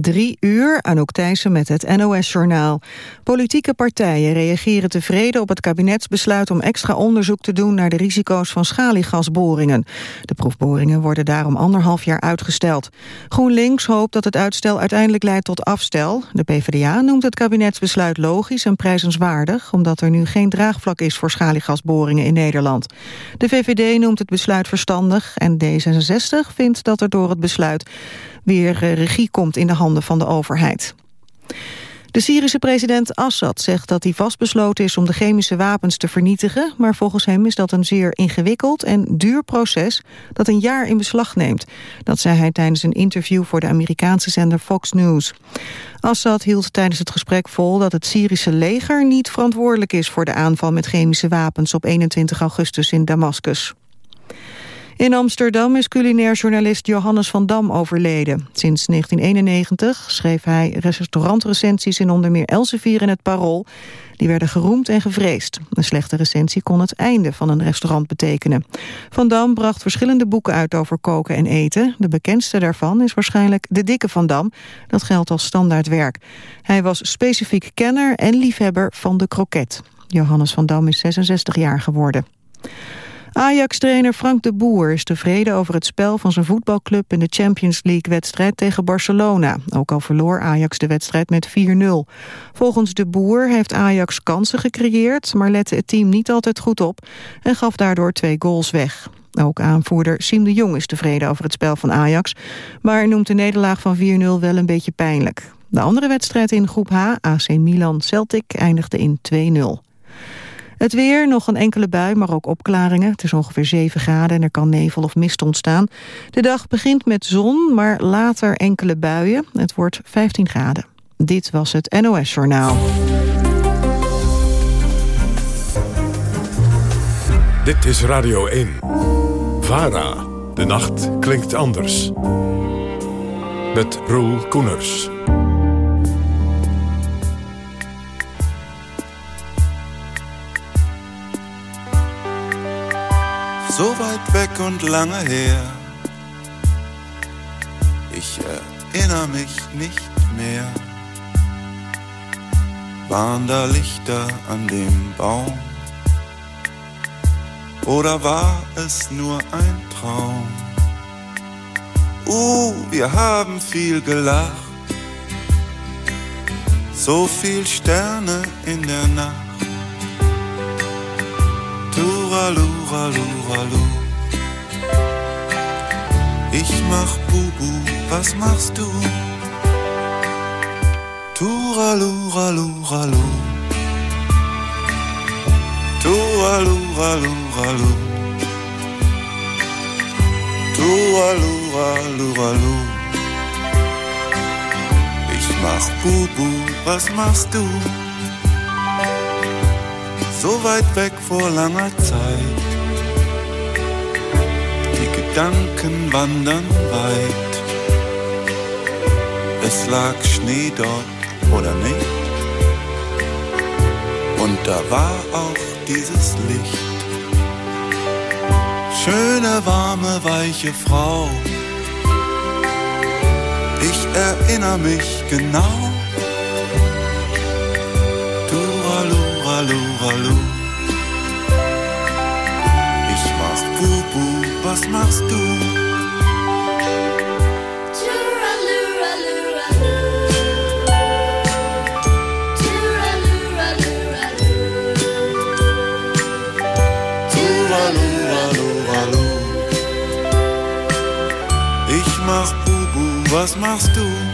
Drie uur, Anouk Thijssen met het NOS-journaal. Politieke partijen reageren tevreden op het kabinetsbesluit... om extra onderzoek te doen naar de risico's van schaliegasboringen. De proefboringen worden daarom anderhalf jaar uitgesteld. GroenLinks hoopt dat het uitstel uiteindelijk leidt tot afstel. De PvdA noemt het kabinetsbesluit logisch en prijzenswaardig... omdat er nu geen draagvlak is voor schaliegasboringen in Nederland. De VVD noemt het besluit verstandig en D66 vindt dat er door het besluit weer eh, regie komt in de handen van de overheid. De Syrische president Assad zegt dat hij vastbesloten is om de chemische wapens te vernietigen, maar volgens hem is dat een zeer ingewikkeld en duur proces dat een jaar in beslag neemt. Dat zei hij tijdens een interview voor de Amerikaanse zender Fox News. Assad hield tijdens het gesprek vol dat het Syrische leger niet verantwoordelijk is voor de aanval met chemische wapens op 21 augustus in Damascus. In Amsterdam is culinair journalist Johannes van Dam overleden. Sinds 1991 schreef hij restaurantrecensies in onder meer Elsevier en het Parool. Die werden geroemd en gevreesd. Een slechte recensie kon het einde van een restaurant betekenen. Van Dam bracht verschillende boeken uit over koken en eten. De bekendste daarvan is waarschijnlijk De Dikke Van Dam. Dat geldt als standaardwerk. Hij was specifiek kenner en liefhebber van de kroket. Johannes van Dam is 66 jaar geworden. Ajax-trainer Frank de Boer is tevreden over het spel van zijn voetbalclub in de Champions League-wedstrijd tegen Barcelona. Ook al verloor Ajax de wedstrijd met 4-0. Volgens de Boer heeft Ajax kansen gecreëerd, maar lette het team niet altijd goed op en gaf daardoor twee goals weg. Ook aanvoerder Siem de Jong is tevreden over het spel van Ajax, maar noemt de nederlaag van 4-0 wel een beetje pijnlijk. De andere wedstrijd in groep H, AC Milan-Celtic, eindigde in 2-0. Het weer, nog een enkele bui, maar ook opklaringen. Het is ongeveer 7 graden en er kan nevel of mist ontstaan. De dag begint met zon, maar later enkele buien. Het wordt 15 graden. Dit was het NOS Journaal. Dit is Radio 1. VARA. De nacht klinkt anders. Met Roel Koeners. So weit weg und lange her. Ich erinnere mich nicht mehr. Waren da Lichter an dem Baum? Oder war es nur ein Traum? Uh, wir haben viel gelacht. So viel Sterne in der Nacht. Turalu, ralu, ralu. Ich mach Bubu, was machst du? Turalu, ralu, ralu. Turalu, ralu, ralu. Turalu, ralu, ralu. Ich mach Bubu, was machst du? So weit weg vor langer Zeit. Die Gedanken wandern weit. Es lag Schnee dort oder nicht? Und da war auch dieses Licht. Schöne, warme, weiche Frau. Ich erinnere mich genau Hallo. Ich mach Bubu, was machst du? Ich mach Bubu, was machst du?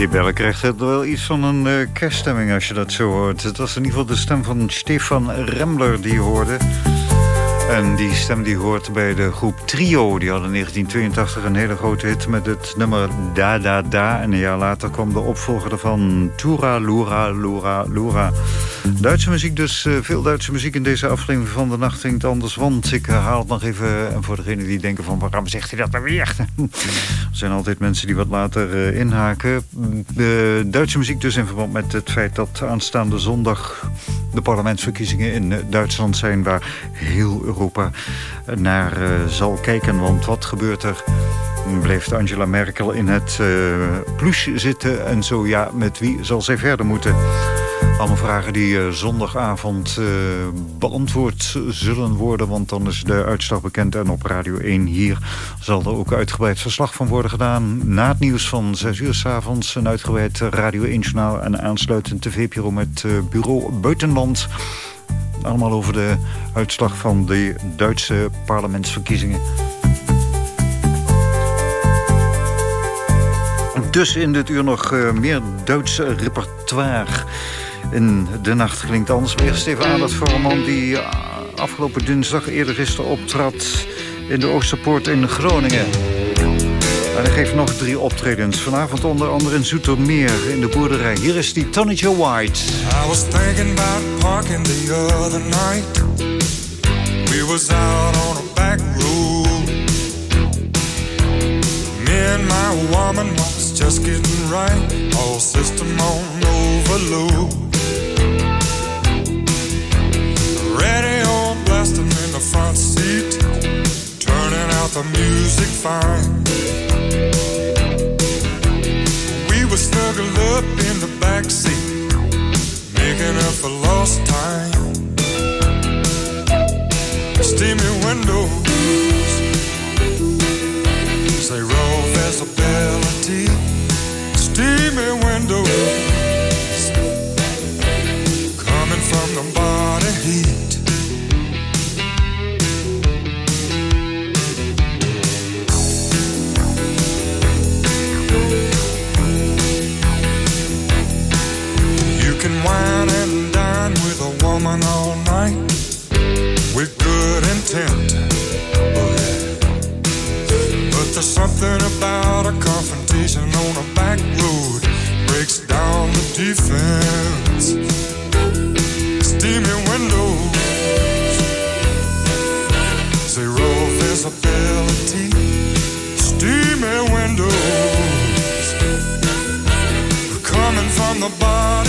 Die bellen krijgt het wel iets van een uh, kerststemming als je dat zo hoort. Het was in ieder geval de stem van Stefan Rembler die hoorde. En die stem die hoort bij de groep Trio. Die hadden in 1982 een hele grote hit met het nummer Da Da Da. En een jaar later kwam de opvolger ervan Tura Lura Lura Lura. Duitse muziek dus. Uh, veel Duitse muziek in deze aflevering van De Nacht Klinkt Anders. Want ik haal het nog even. En voor degenen die denken van waarom zegt hij dat nou weer? er zijn altijd mensen die wat later uh, inhaken. De Duitse muziek dus in verband met het feit dat aanstaande zondag... de parlementsverkiezingen in Duitsland zijn... waar heel Europa naar uh, zal kijken. Want wat gebeurt er? Bleef Angela Merkel in het uh, pluche zitten? En zo ja, met wie zal zij verder moeten? Allemaal vragen die uh, zondagavond beantwoord zullen worden. Want dan is de uitslag bekend. En op Radio 1 hier zal er ook uitgebreid verslag van worden gedaan. Na het nieuws van 6 uur s avonds een uitgebreid Radio 1 journaal. En aansluitend tv-bureau met bureau Buitenland. Allemaal over de uitslag van de Duitse parlementsverkiezingen. Dus in dit uur nog uh, meer Duitse repertoire. In de nacht klinkt anders. Maar eerst even aandacht voor een man die uh, afgelopen dinsdag eerder gisteren optrad... in de Oosterpoort in Groningen. En hij geeft nog drie optredens. Vanavond onder andere in Zoetermeer in de boerderij. Hier is die Tonnetje White. I was thinking about parking the other night. We was out on a back road. Me and my woman was just getting right. All system on overload. Radio blasting in the front seat. Turning out the music fine. Up in the back seat, making up for lost time. Steamy windows, say raw visibility. Steamy windows, coming from the body woman all night with good intent. Oh, yeah. But there's something about a confrontation on a back road breaks down the defense. Steaming windows, zero visibility. Steaming windows coming from the bar.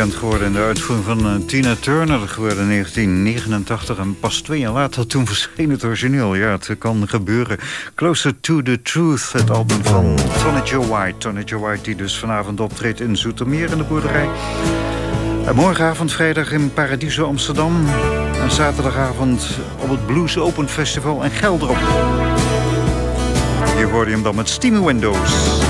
Bekend geworden in de uitvoering van eh, Tina Turner. Dat gebeurde in 1989 en pas twee jaar later toen verscheen het origineel. Ja, het kan gebeuren. Closer to the Truth, het album van Tony Joe White. Tony Joe White die dus vanavond optreedt in Zoetermeer in de boerderij. En morgenavond vrijdag in Paradiso Amsterdam. En zaterdagavond op het Blues Open Festival in Gelderop. Hier hoorde je hem dan met Steamy Windows.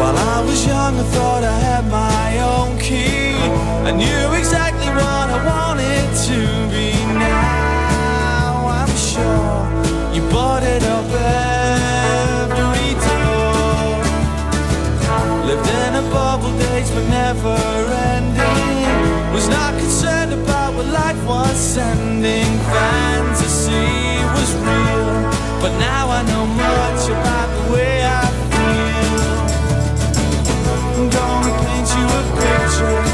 While I was young, I thought I had my own key. I knew exactly what I wanted to be. Now I'm sure you bought it up every door. Lived in a bubble days, but never ending. Was not concerned about what life was sending. Fantasy was real, but now I know much about the way I show.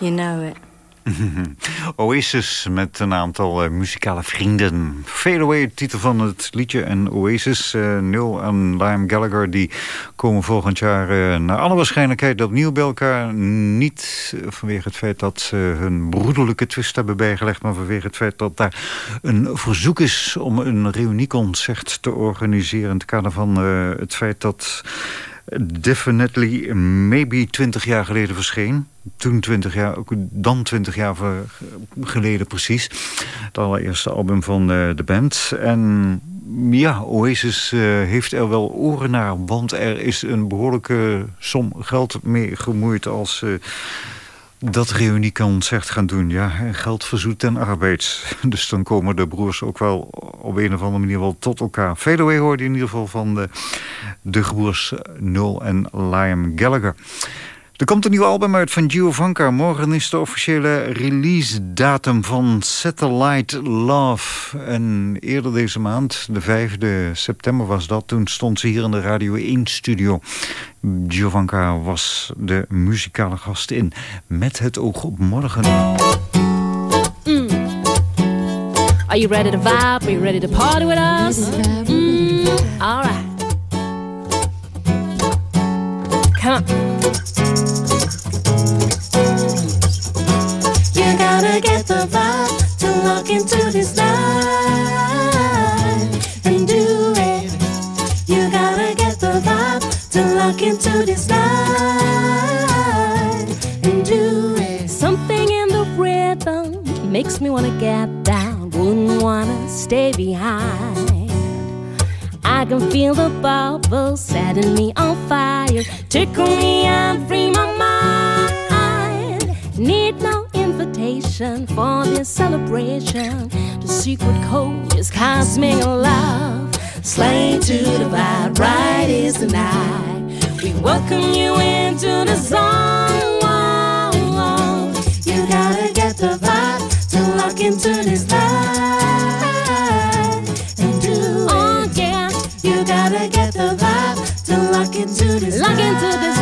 You know it. Oasis met een aantal uh, muzikale vrienden. Fade titel van het liedje. En Oasis, uh, Nul en Liam Gallagher... die komen volgend jaar uh, naar alle waarschijnlijkheid opnieuw bij elkaar. Niet vanwege het feit dat ze hun broederlijke twist hebben bijgelegd... maar vanwege het feit dat daar een verzoek is... om een reunieconcert te organiseren... in het kader van het feit dat... Definitely Maybe 20 jaar geleden verscheen. Toen 20 jaar, dan 20 jaar geleden precies. Het allereerste album van de, de band. En ja, Oasis uh, heeft er wel oren naar. Want er is een behoorlijke som geld mee gemoeid als... Dat reunieconcert gaan doen. Ja, geld verzoet en arbeid. Dus dan komen de broers ook wel op een of andere manier wel tot elkaar. Fadeaway hoorde in ieder geval van de, de broers Nul en Liam Gallagher. Er komt een nieuw album uit van Giovanka. Morgen is de officiële release datum van Satellite Love. En eerder deze maand, de 5e september was dat... toen stond ze hier in de Radio 1-studio. Giovanka was de muzikale gast in Met het oog op morgen. Mm. Are you ready to vibe? Are you ready to party with us? Mm. All right. Come on. You gotta get the vibe to lock into this night and do it. You gotta get the vibe to lock into this night and do it. Something in the rhythm makes me wanna get down, wouldn't wanna stay behind. I can feel the bubbles setting me on fire, tickle me. Need no invitation for this celebration. The secret code is cosmic love. Slay to the vibe, right is the night. We welcome you into the zone. You gotta get the vibe to lock into this night and do it. Oh yeah, You gotta get the vibe to lock into this lock night. into this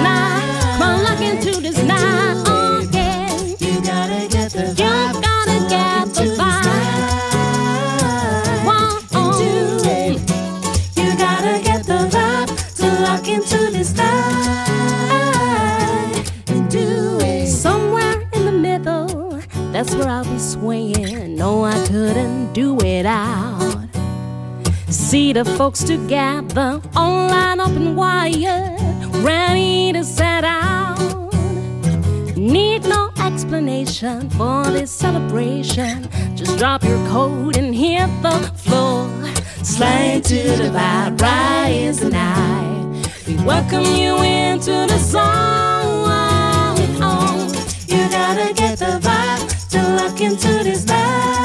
that's where I'll be swinging. No, I couldn't do it out. See the folks together, all lined up and wired, ready to set out. Need no explanation for this celebration. Just drop your coat and hit the floor. Slide to the vibe, is the night. We welcome you into the zone. You gotta get the vibe to lock into this night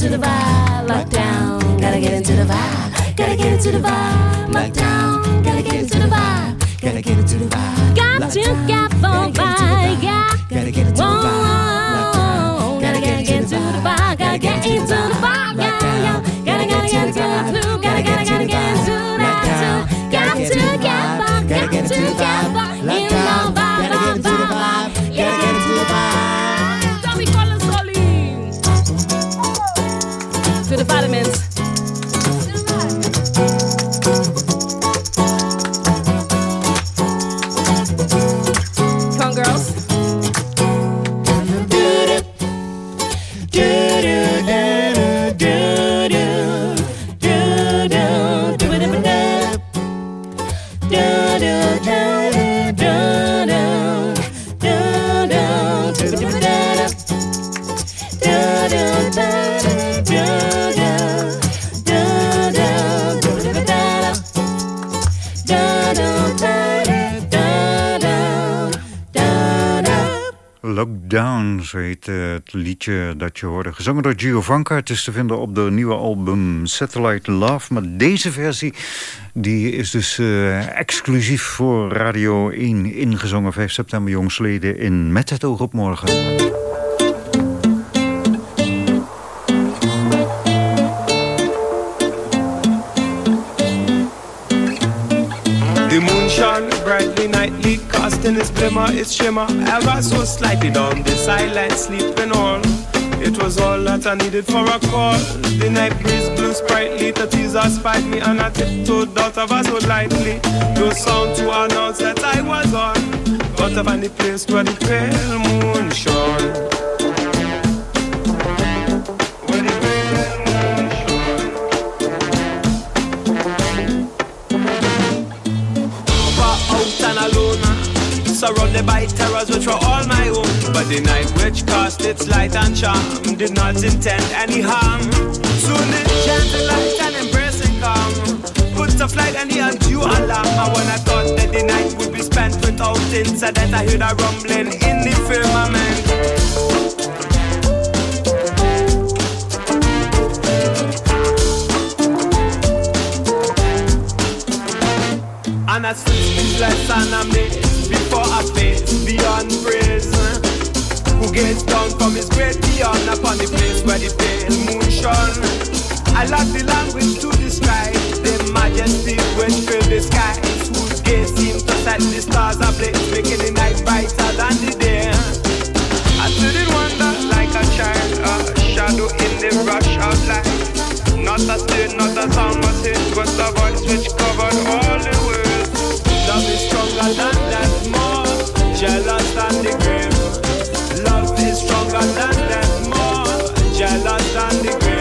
into the vibe. Lock down. Gotta get into the vibe. Gotta get into the vibe. Lock down. Gotta get into the vibe. Gotta get into the vibe. Got to get heet uh, het liedje dat je hoorde. Gezongen door Giovanka. Het is te vinden op de nieuwe album Satellite Love. Maar deze versie die is dus uh, exclusief voor Radio 1 ingezongen. 5 september jongsleden in Met het oog op morgen. In its glimmer, its shimmer, ever so slightly down the silent sleeping all. It was all that I needed for a call. The night breeze blew sprightly, the teaser spied me, and I tiptoed out of her so lightly. No sound to announce that I was on, I find the place where the pale moon shone. Surrounded by terrors which were all my own. But the night which cast its light and charm did not intend any harm. Soon it gentle light and embracing calm put to flight any undue alarm. And when I thought that the night would be spent without incident, I heard a rumbling in the firmament. And I stood speechless and amazed for a face beyond praise. Who gets down from his great beyond upon the place where the pale moon shone. I lack the language to describe the majesty which filled the skies. Whose gaze seemed to set the stars ablaze, making the night brighter than the day. I stood in wonder like a child, a shadow in the rush of light. Not a stir, not a sound was heard, but a voice which covered all the world. Love is stronger than that jealous than the grave. Love is stronger than death, more jealous than the grave.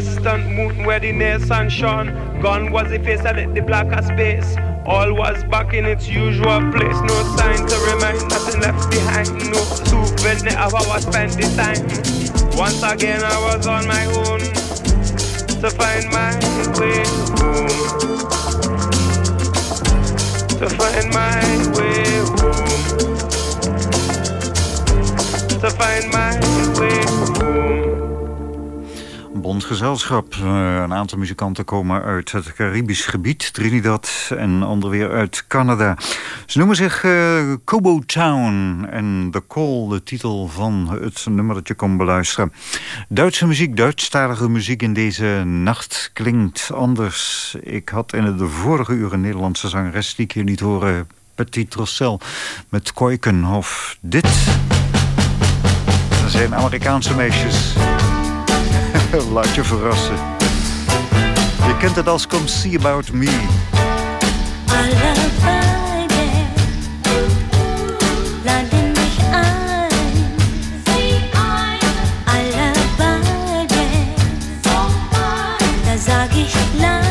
Distant moon where the sun shone. Gone was the face that the blacker space. All was back in its usual place. No sign to remind, nothing left behind. No souvenir of our spent the time. Once again, I was on my own to find my way home. To find my way home. To find my way home. Gezelschap. Uh, een aantal muzikanten komen uit het Caribisch gebied, Trinidad en ander weer uit Canada. Ze noemen zich uh, Town en The Call, de titel van het nummer dat je kon beluisteren. Duitse muziek, Duitsstalige muziek in deze nacht klinkt anders. Ik had in de vorige uur een Nederlandse zangeres die ik hier niet horen, Petit Rossel met Koikenhof. Dit zijn Amerikaanse meisjes. Een laat je verrassen. Je kent het als kom see about me. Allebe Land in mich ein. Allebei, daar zag ik lang.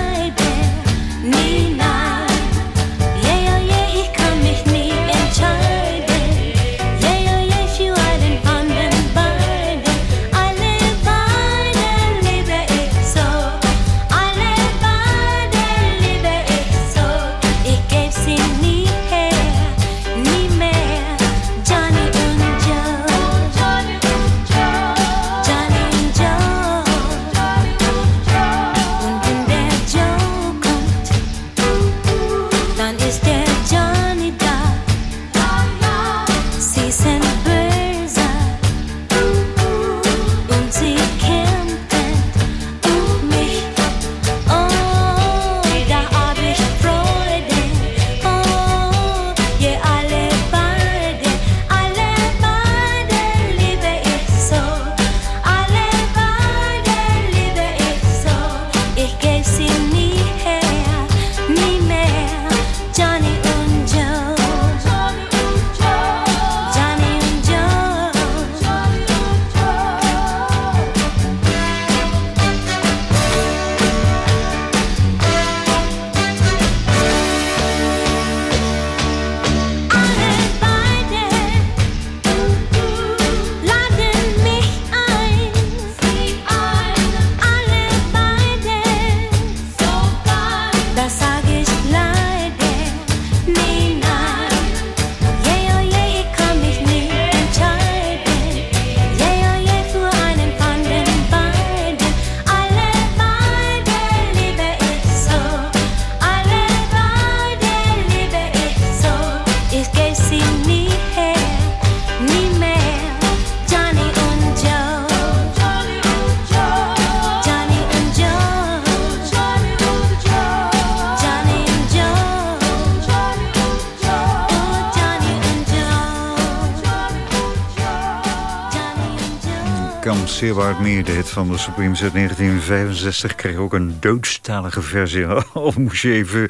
Come About Me, de hit van de Supremes uit 1965... kreeg ook een doodstalige versie. of moest je even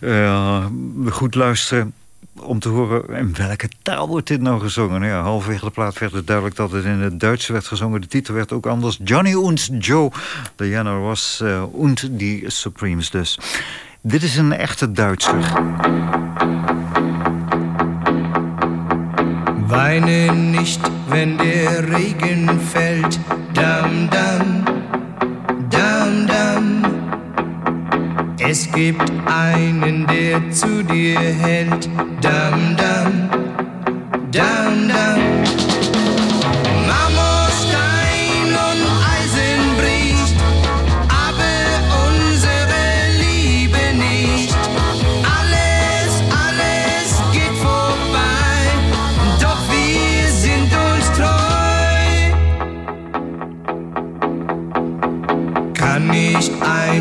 uh, goed luisteren om te horen in welke taal wordt dit nou gezongen. Ja, halverwege de plaat werd het duidelijk dat het in het Duits werd gezongen. De titel werd ook anders. Johnny und Joe. Diana was uh, und die Supremes dus. Dit is een echte Duitser. Weine nicht, wenn der Regen fällt. Dam, dam, dam, dam. Es gibt einen, der zu dir hält. Dam, dam, dam, dam.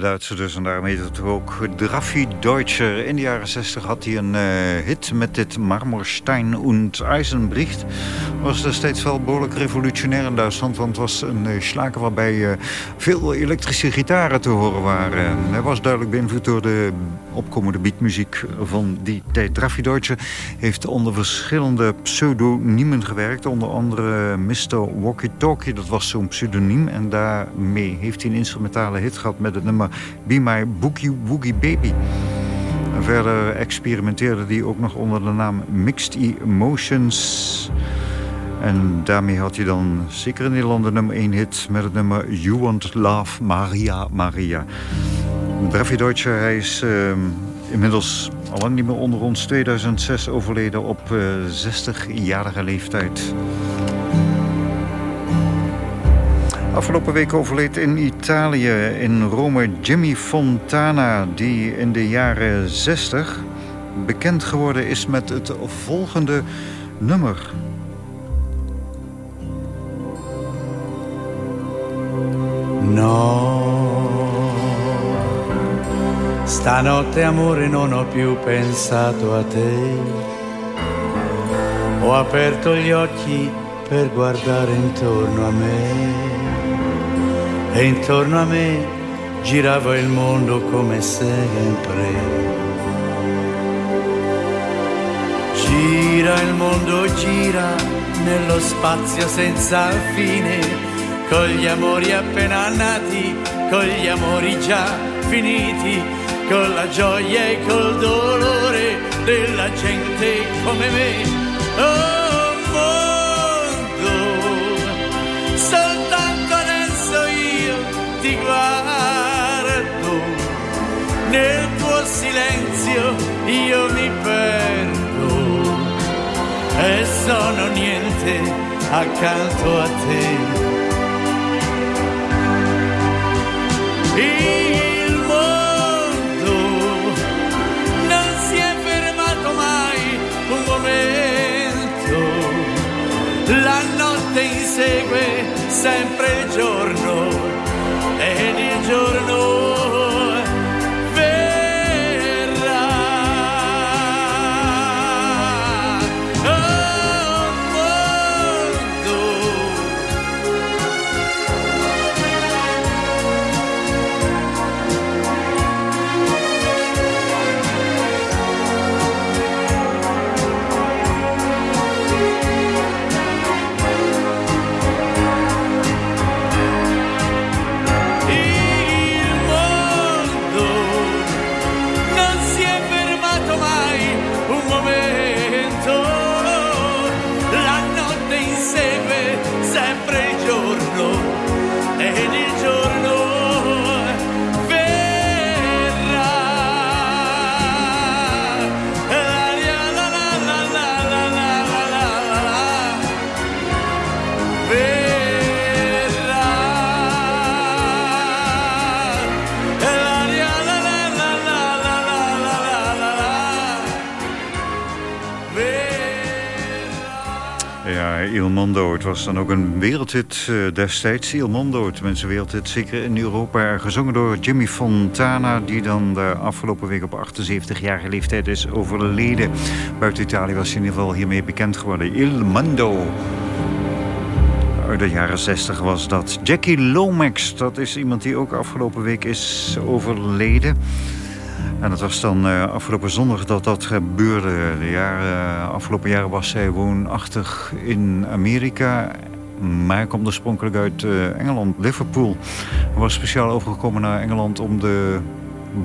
Dus. En daarom heet het ook Draffi Deutscher. In de jaren 60 had hij een uh, hit met dit Marmorstein und Eisenbricht. Was destijds wel behoorlijk revolutionair in Duitsland. Want het was een uh, slaker waarbij uh, veel elektrische gitaren te horen waren. hij was duidelijk beïnvloed door de opkomende beatmuziek van die tijd. Draffi Deutscher heeft onder verschillende pseudoniemen gewerkt. Onder andere Mr. Walkie Talkie, dat was zo'n pseudoniem. En daarmee heeft hij een instrumentale hit gehad met het nummer Be My Boogie Woogie Baby. Verder experimenteerde hij ook nog onder de naam Mixed Emotions. En daarmee had hij dan zeker in Nederland de nummer 1 hit met het nummer You Want Love Maria Maria. Draffi Deutscher, hij is uh, inmiddels al lang niet meer onder ons. 2006 overleden op uh, eh, 60-jarige leeftijd. Afgelopen week overleed in Italië, in Rome, Jimmy Fontana... die in de jaren 60 bekend geworden is met het volgende nummer. No, stanotte amore non ho più pensato a te. Ho aperto gli occhi per guardare intorno a me e intorno a me girava il mondo come sempre. Gira il mondo, gira nello spazio senza fine, con gli amori appena nati, con gli amori già finiti, con la gioia e col dolore della gente come me. Oh, tuo silenzio io mi perdo e sono niente accanto a te. Il mondo non si è fermato mai un momento, la notte insegue sempre il giorno ed il giorno was dan ook een wereldhit uh, destijds. Il Mondo, tenminste wereldhit, zeker in Europa. Gezongen door Jimmy Fontana, die dan de afgelopen week op 78-jarige leeftijd is overleden. Buiten Italië was hij in ieder geval hiermee bekend geworden. Il Mondo. Uit de jaren 60 was dat. Jackie Lomax, dat is iemand die ook afgelopen week is overleden. En het was dan uh, afgelopen zondag dat dat gebeurde. De jaren, uh, afgelopen jaren was zij woonachtig in Amerika. Maar komt oorspronkelijk uit uh, Engeland, Liverpool. Was speciaal overgekomen naar Engeland om de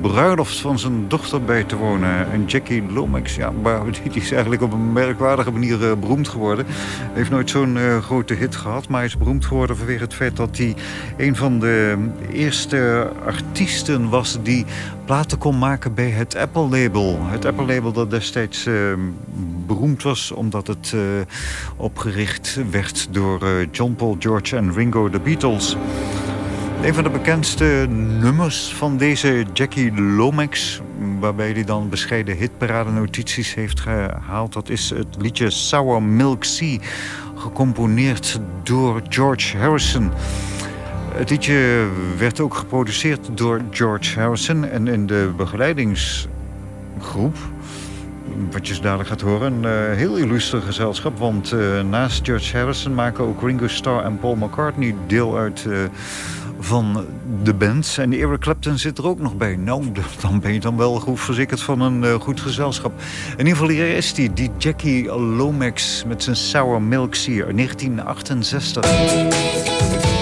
bruiloft van zijn dochter bij te wonen. En Jackie Lomax, ja, die is eigenlijk op een merkwaardige manier uh, beroemd geworden. Heeft nooit zo'n uh, grote hit gehad, maar is beroemd geworden vanwege het feit dat hij een van de eerste artiesten was die platen kon maken bij het Apple-label. Het Apple-label dat destijds uh, beroemd was omdat het opgericht werd door John Paul, George en Ringo, de Beatles. Een van de bekendste nummers van deze Jackie Lomax... waarbij hij dan bescheiden hitparade-notities heeft gehaald... dat is het liedje Sour Milk Sea, gecomponeerd door George Harrison... Het liedje werd ook geproduceerd door George Harrison... en in de begeleidingsgroep wat je dadelijk gaat horen, een uh, heel illustre gezelschap. Want uh, naast George Harrison maken ook Ringo Starr en Paul McCartney deel uit uh, van de band. En Eric Clapton zit er ook nog bij. Nou, dan ben je dan wel goed verzekerd van een uh, goed gezelschap. In ieder geval hier is die, die Jackie Lomax met zijn Sour Milk Sea 1968.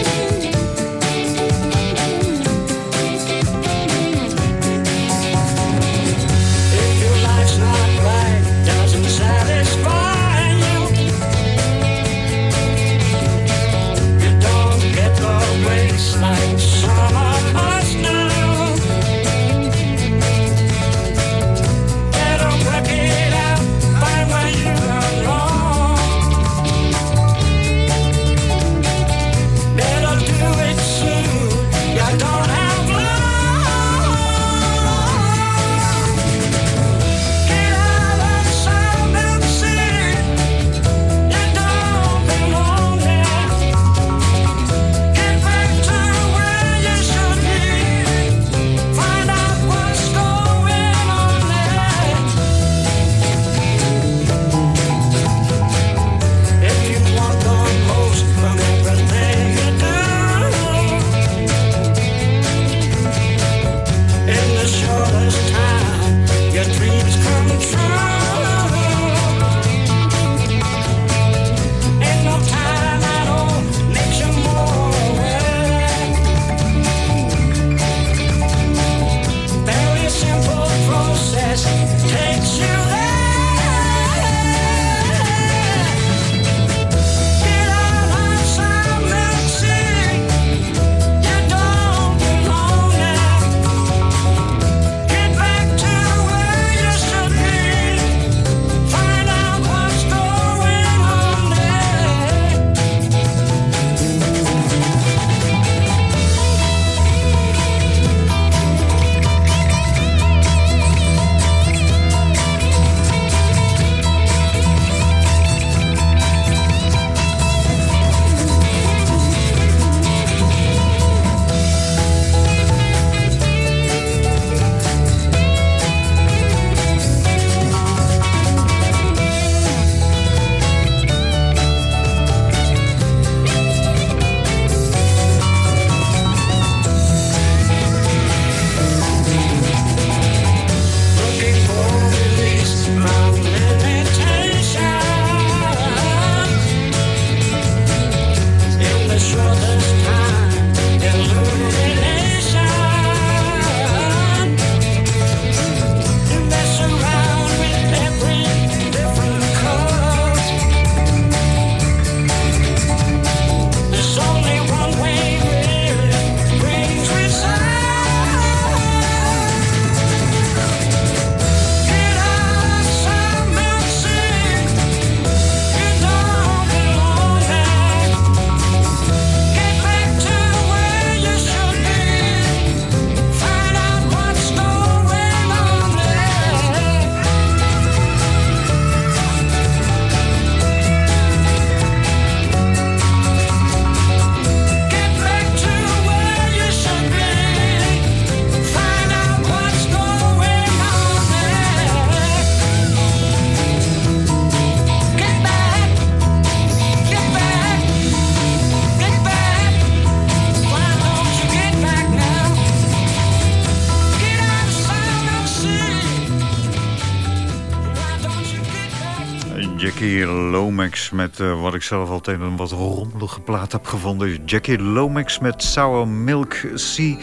Met uh, wat ik zelf altijd een wat rommelige plaat heb gevonden. Jackie Lomax met Sour Milk Sea.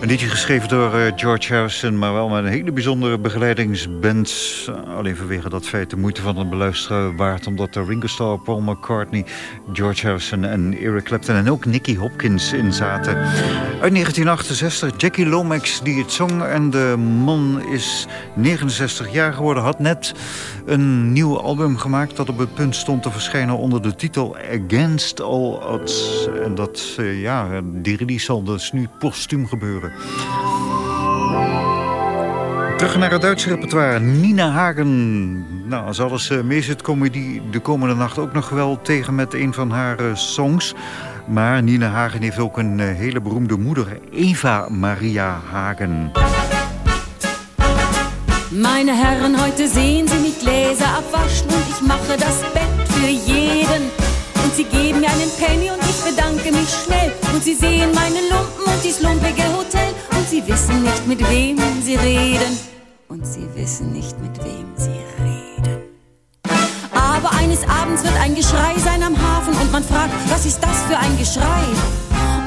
Een liedje geschreven door uh, George Harrison, maar wel met een hele bijzondere begeleidingsband. Alleen vanwege dat feit de moeite van het beluisteren waard. Omdat er Ringo Starr, Paul McCartney, George Harrison en Eric Clapton en ook Nicky Hopkins in zaten. Uit 1968, Jackie Lomax die het zong. En de man is 69 jaar geworden, had net een nieuw album gemaakt... dat op het punt stond te verschijnen onder de titel Against All Odds. En dat, uh, ja, die release zal dus nu postuum gebeuren. Terug naar het Duitse repertoire. Nina Hagen. Nou, als alles uh, mee zit, komen die de komende nacht ook nog wel tegen met een van haar uh, songs. Maar Nina Hagen heeft ook een uh, hele beroemde moeder, Eva Maria Hagen. Meine Herren, heute sehen Sie mich Gläser abwaschen und ich mache das Bett für jeden. Und Sie geben mir einen Penny und ich bedanke mich schnell. Und Sie sehen meine Lumpen und dies lumpige Hotel. Und Sie wissen nicht, mit wem Sie reden. Und Sie wissen nicht, mit wem Sie reden. Aber eines Abends wird ein Geschrei sein am Hafen und man fragt, was ist das für ein Geschrei?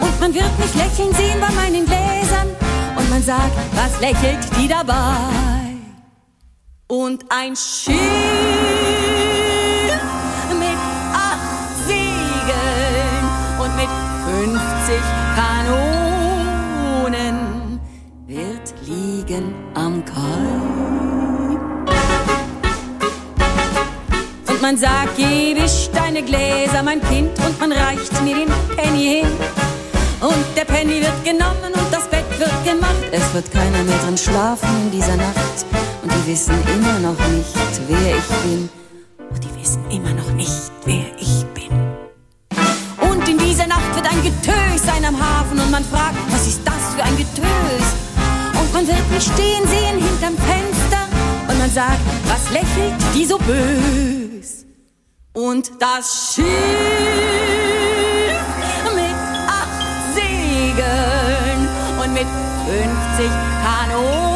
Und man wird mich lächeln sehen bei meinen Gläsern und man sagt, was lächelt die dabei? Und ein Schiff mit acht Segeln und mit 50 Kanonen wird liegen am Kai. Und man sagt, gib ich deine Gläser, mein Kind, und man reicht mir den Penny hin. Und der Penny wird genommen und das Bett wird gemacht. Es wird keiner mehr drin schlafen in dieser Nacht. Und die wissen immer noch nicht, wer ich bin. Und die wissen immer noch nicht, wer ich bin. Und in dieser Nacht wird ein Getös sein am Hafen und man fragt, was ist das für ein Getös? Und man wird mich stehen sehen hinterm Fenster und man sagt, was lächelt die so bös? Und das Schiff mit acht Segeln und mit 50 Kanonen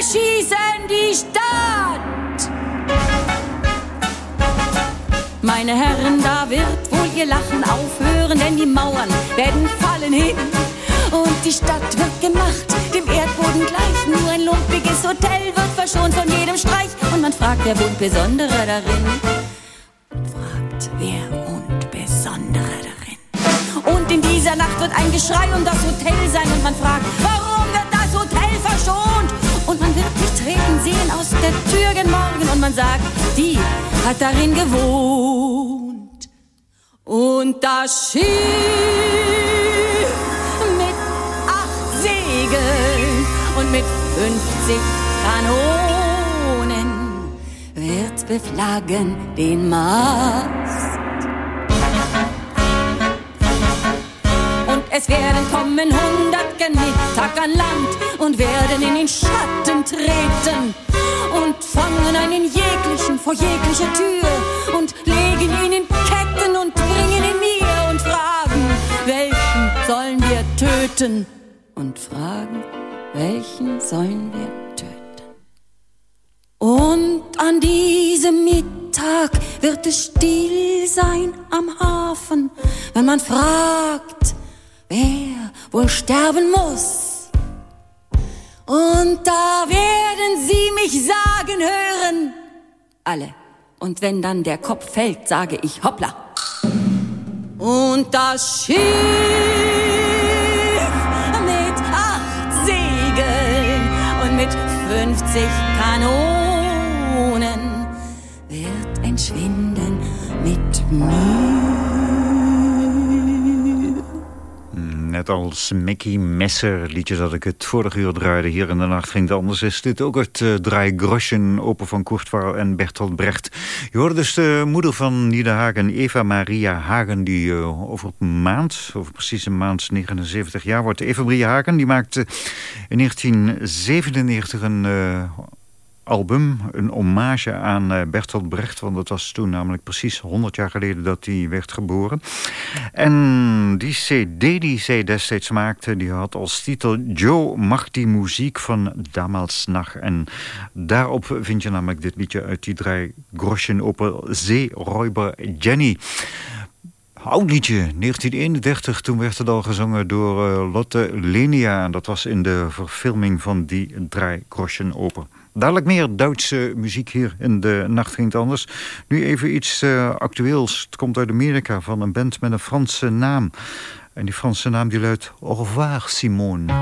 wird beschießen die Stadt. Meine Herren, da wird wohl ihr Lachen aufhören, denn die Mauern werden fallen hin. Und die Stadt wird gemacht, dem Erdboden gleich. Nur ein lumpiges Hotel wird verschont von jedem Streich. Und man fragt, wer wohnt besonderer darin? Und fragt, wer wohnt besonderer darin? Und in dieser Nacht wird ein Geschrei um das Hotel sein. Und man fragt, warum sehen aus der Tür gen Morgen. Und man sagt, die hat darin gewohnt. Und das Schiff mit acht Segeln und mit 50 Kanonen wird beflaggen den Mast. Es werden kommen hundert gen Mittag an Land und werden in den Schatten treten und fangen einen jeglichen vor jeglicher Tür und legen ihn in Ketten und bringen ihn mir und fragen, welchen sollen wir töten? Und fragen, welchen sollen wir töten? Und an diesem Mittag wird es still sein am Hafen, wenn man fragt, wer wohl sterben muss. Und da werden sie mich sagen hören, alle. Und wenn dann der Kopf fällt, sage ich hoppla. Und das Schiff mit acht Segeln und mit 50 Kanonen wird entschwinden mit Mühe. Net als Mickey Messer, liedje dat ik het vorige uur draaide. Hier in de nacht ging het anders. Is dit ook het uh, Draai Groschen, open van Koertvaar en Bertolt Brecht. Je hoorde dus de moeder van Nida Hagen, Eva Maria Hagen... die uh, over een maand, over precies een maand, 79 jaar wordt. Eva Maria Hagen, die maakte in 1997 een... Uh, album. Een hommage aan uh, Bertolt Brecht. Want dat was toen namelijk precies 100 jaar geleden dat hij werd geboren. En die cd die zij destijds maakte... die had als titel Joe mag die muziek van Damals Nacht. En daarop vind je namelijk dit liedje uit die drie groschen op Zeeräuber Jenny. Oud liedje, 1931. Toen werd het al gezongen door uh, Lotte Lenia. En dat was in de verfilming van die draai Groschen Open. Dadelijk meer Duitse muziek hier in de Nacht ging het anders. Nu even iets uh, actueels. Het komt uit Amerika van een band met een Franse naam. En die Franse naam die luidt Au revoir Simone.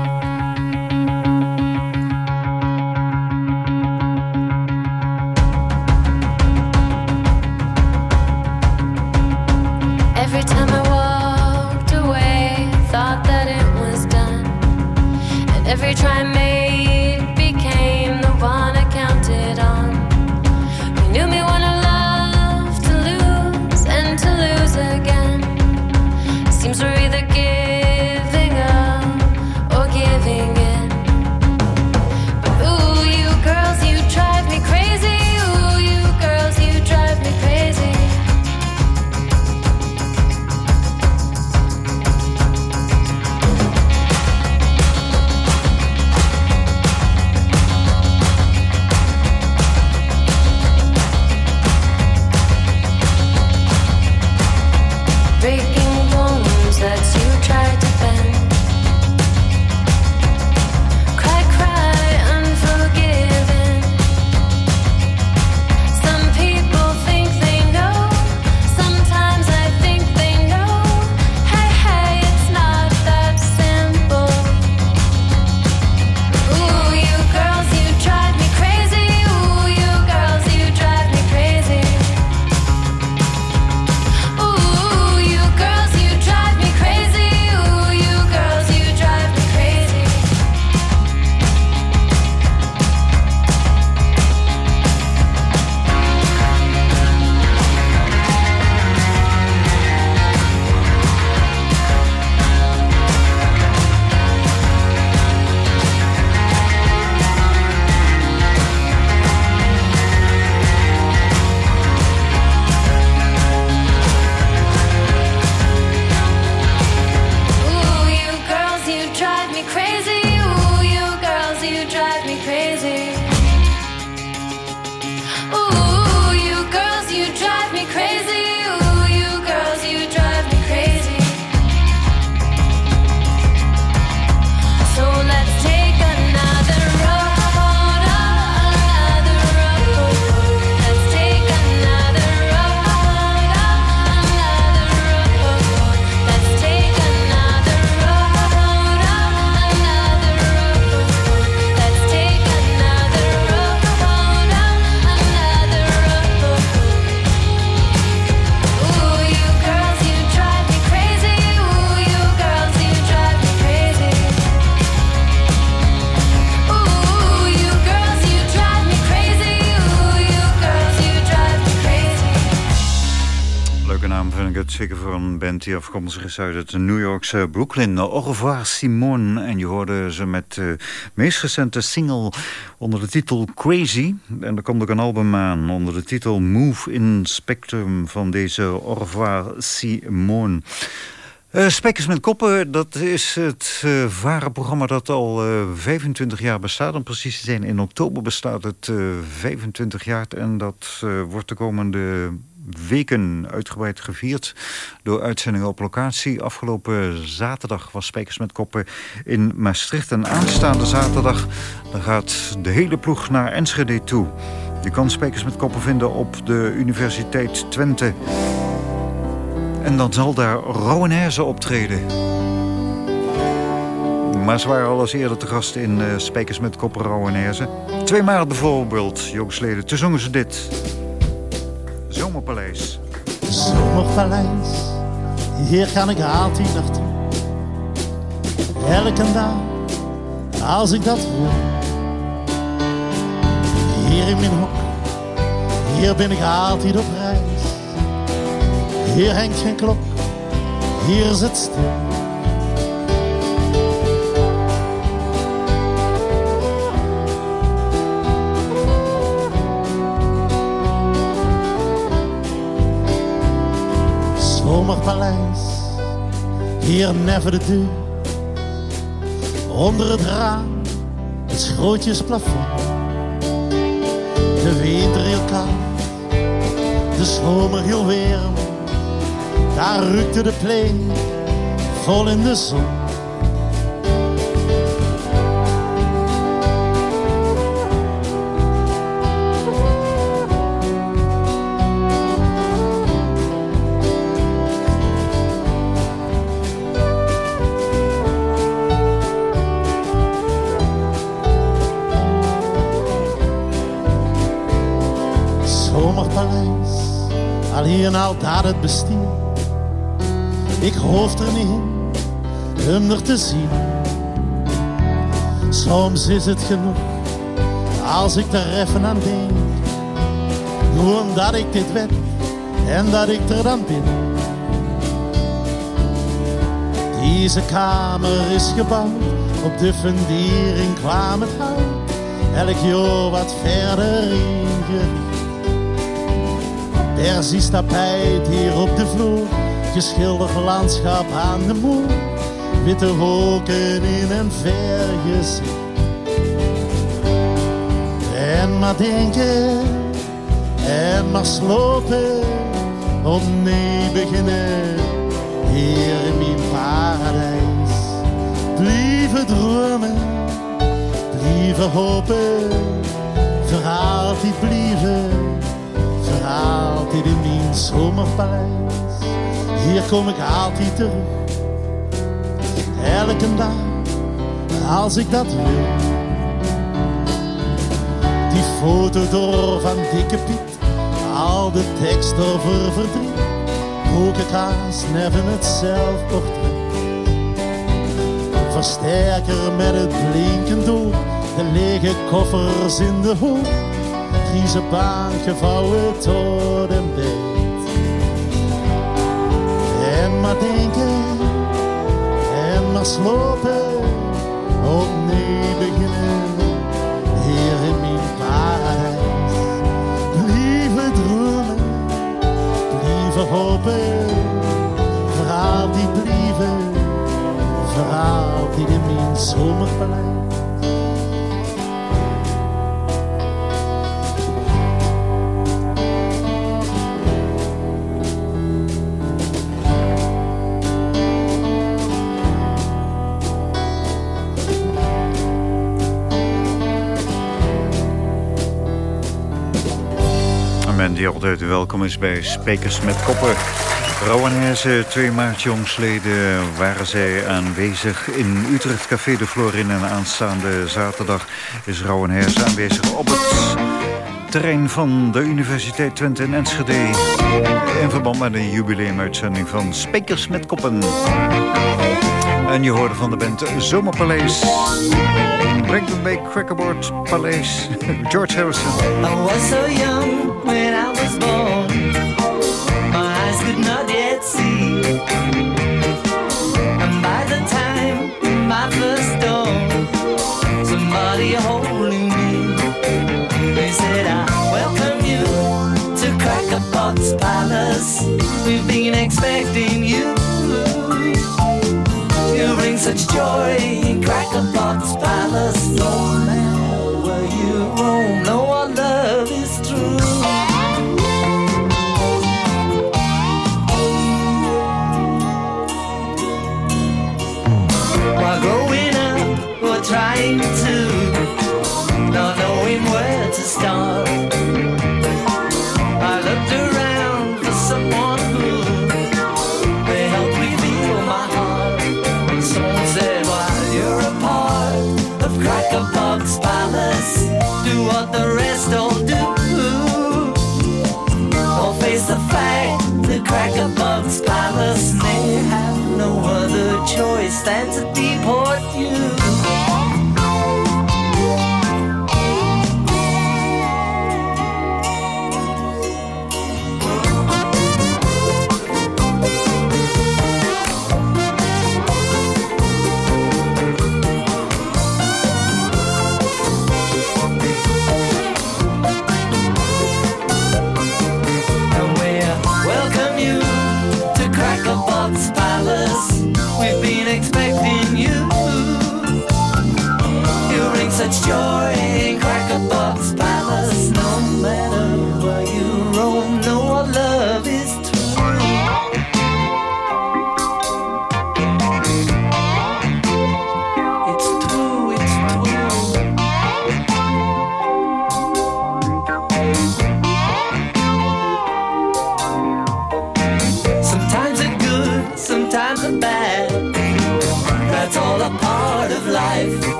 Die afkomstig is uit het New Yorkse Brooklyn. Au revoir Simone. En je hoorde ze met de meest recente single onder de titel Crazy. En er komt ook een album aan onder de titel Move in Spectrum van deze Au revoir Simone. Uh, met Koppen, dat is het uh, vare programma dat al uh, 25 jaar bestaat. Om precies te zijn, in oktober bestaat het 25 jaar. En dat wordt de komende weken uitgebreid gevierd door uitzendingen op locatie. Afgelopen zaterdag was Spijkers met Koppen in Maastricht. En aanstaande zaterdag dan gaat de hele ploeg naar Enschede toe. Je kan Spijkers met Koppen vinden op de Universiteit Twente. En dan zal daar Rowenaise optreden. Maar ze waren al eerder te gast in uh, Spijkers met Koppen Rowenaise. Twee maart bijvoorbeeld, jongsleden. Toen zongen ze dit. Zomerpaleis. Zomerpaleis, hier ga ik altijd naartoe. Elke dag, als ik dat wil. Hier in mijn hok, hier ben ik altijd op reis. Hier hangt geen klok, hier zit stil. hier never de duur. Onder het raam het grootjes plafond. De winter heel koud, de zomer heel weer. Daar rukte de pleeg vol in de zon. Al hier al daar het bestier. Ik hoef er niet in om er te zien. Soms is het genoeg als ik er even aan denk. Gewoon dat ik dit weet en dat ik er dan ben. Deze kamer is gebouwd op de fundering kwam het hout. Elk jaar wat verder ingericht. Persisch tapijt hier op de vloer, geschilderd landschap aan de moer. Witte wolken in een ver gezicht. En maar denken, en maar slopen, opnieuw beginnen, hier in mijn paradijs. Blijven dromen, blijven hopen, altijd blijven, voor altijd in mijn zomerpaleis. Hier kom ik altijd terug, elke dag, als ik dat wil. Die foto door van Dikke Piet, al de tekst over verdriet. Kokenkaas, neven het zelfportret. Versterker met het blinkend doel, de lege koffers in de hoek. Grieze baan gevouwen tot een bed. En maar denken, en maar slopen, opnieuw beginnen. Hier in mijn paradijs, blijven dromen, blijven hopen, verhaal die blijven, verhaal die in mijn zomerpaleis. Altijd welkom is bij Sprekers met Koppen. Rowanese, twee maart jongsleden waren zij aanwezig in Utrecht Café de Florin. En aanstaande zaterdag is Rowanese aanwezig op het terrein van de Universiteit Twente in Enschede. In verband met een jubileumuitzending van Sprekers met Koppen. En je hoorde van de band Zomerpaleis. Brengt hem bij Crackerboard Paleis. George Harrison. I was so young born. My eyes could not yet see. And by the time my first dawn, somebody holding me, they said, I welcome you to Crackerbox Palace. We've been expecting you. You bring such joy in Crackerbox Palace. No matter where you roam, sensitive.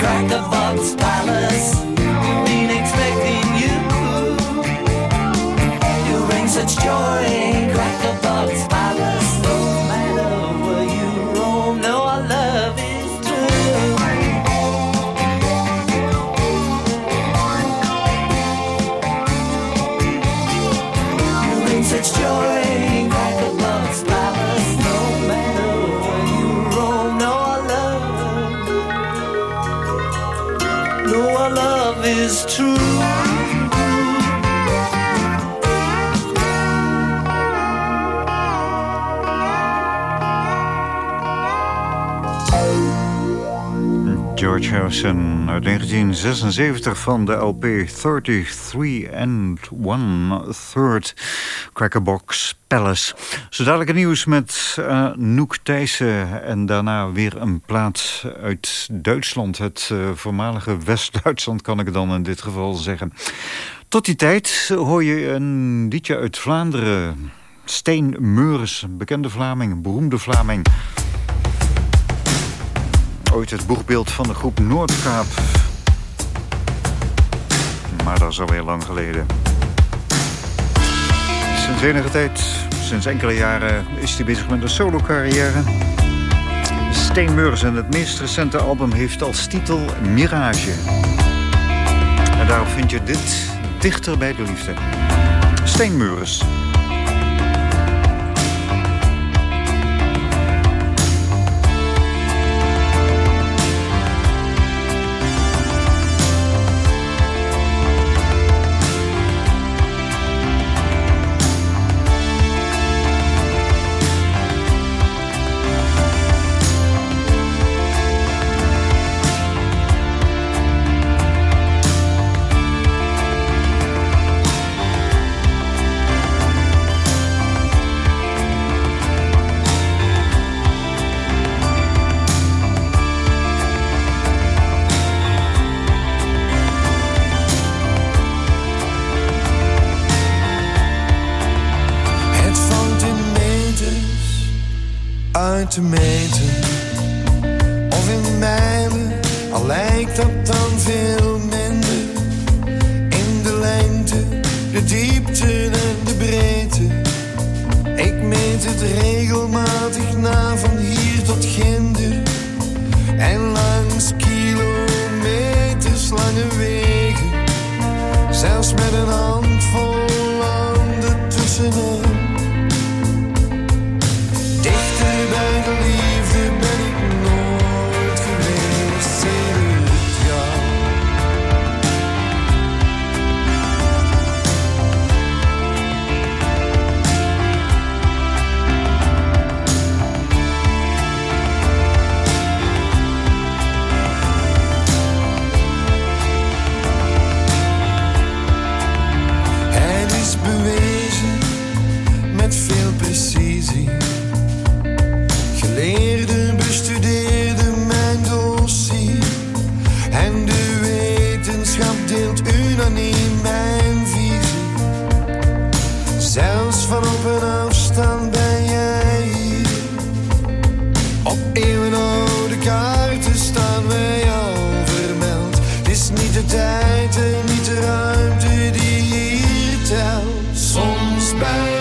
crack a bottle. Harrison uit 1976 van de LP 33 and 1 Third Crackerbox Palace. Zo dadelijk het nieuws met uh, Noek Thijssen en daarna weer een plaat uit Duitsland. Het uh, voormalige West-Duitsland kan ik dan in dit geval zeggen. Tot die tijd hoor je een liedje uit Vlaanderen. Steen Meurs, een bekende Vlaming, beroemde Vlaming ooit het boegbeeld van de groep Noordkaap. Maar dat is alweer lang geleden. Sinds enige tijd, sinds enkele jaren, is hij bezig met een solo-carrière. Steenmeurs en het meest recente album heeft als titel Mirage. En daarop vind je dit dichter bij de liefde. Steenmeurs. to me. de tijd en niet de ruimte die hier telt. Soms bij.